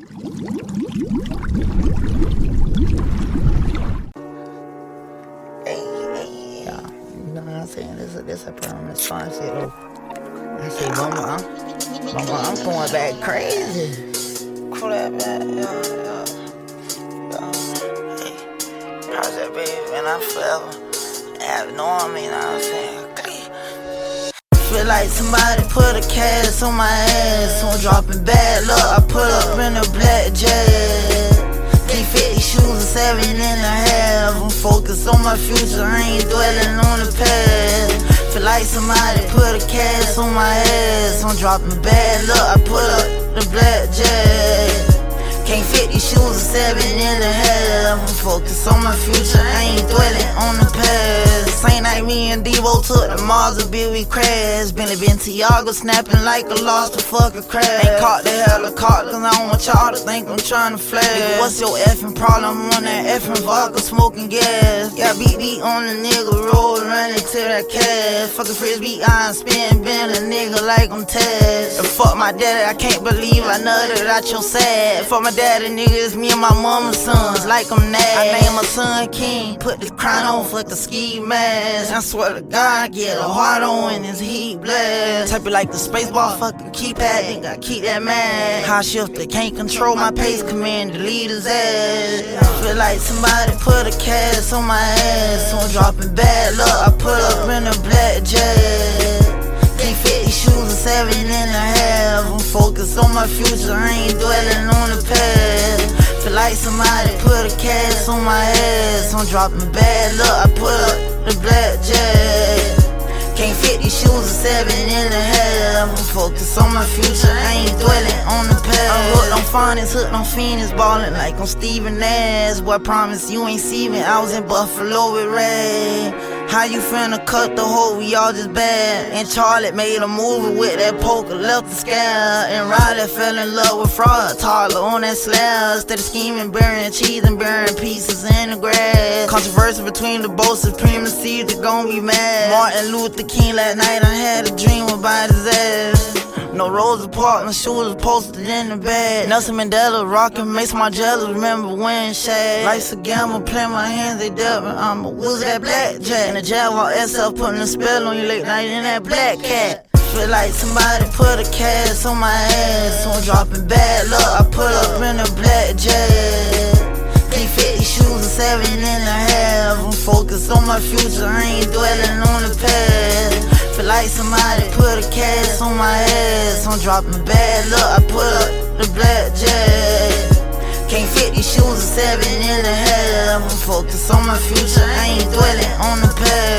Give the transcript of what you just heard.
Yeah. You know what I'm saying? This is this a. I mama, mama, I'm going back crazy. Yeah. Um, hey, Project baby, and I'm forever. Me, you know what I'm saying? Feel like somebody put a cast on my ass. I'm dropping bad luck. I put up in a black jet. D50 shoes and seven and a half. I'm focused on my future. I ain't dwelling on the past. Feel like somebody put a cast on my ass. I'm dropping bad luck. I put up the black jet. Can't fit these shoes a seven and a half. I'm focused on my future, I ain't dwelling on the past. Same night me and Devo took the Mars a bit we crashed. Billy Bentiago snapping like a lost a fucking crash. Ain't caught the hell helicopter, cause I don't want y'all to think I'm trying to. Nigga, what's your effing problem? On that effing vodka smoking gas. Got beat on the nigga roll running to that cash. Fucking frisbee, I'm spin, bend a nigga like I'm Taz. And fuck my daddy, I can't believe I nutted out your sad. Fuck my daddy, niggas, me and my mama's sons, like I'm Nash. I name my son King, put the crown on, fuck the ski mask. I swear to God, get a heart on when it's heat blast. Type it like the space bar, fucking keypad, think I keep that man. High shifter, can't control my pace, command delete his ass. Feel like somebody put a cast on my ass, so I'm dropping bad luck. I put up in a black jet. Seven and a half. I'm focused on my future, I ain't dwelling on the past. Feel like somebody put a cast on my ass. I'm dropping bad luck, I put up the black jet. Can't fit these shoes a seven and a half. I'm focused on my future, I ain't dwelling on the past. I'm hooked on finance, hooked on Phoenix, ballin' like I'm Steven Nash. Boy, promise you ain't see me, I was in Buffalo with Ray. How you finna cut the hole? We all just bad. And Charlotte made a movie with that poker, left the scare. And Riley fell in love with fraud, toddler on that slab. Instead of scheming, burying cheese and burying pieces in the grass. Controversy between the both supremacy, they gon' be mad. Martin Luther King last night, I had a dream about his ass. No Rosa Parks, my shoes posted in the bed. Nelson Mandela rockin' makes my jealous. Remember when Shad? Life's a gamble, play my hands, they me. I'm a who's that blackjack? And the Jaguar SL putting a spell on you late night in that black cat. Feel like somebody put a cast on my ass. So I'm dropping bad luck. I put up in a black jet. Can't fit these shoes a seven and a half. I'm focused on my future, I ain't dwelling on the past. Feel like somebody put a cast on my ass. I'm dropping bad luck. I put up the black jet. Can't fit these shoes a seven and a half. I'm focused on my future. I ain't dwelling on the past.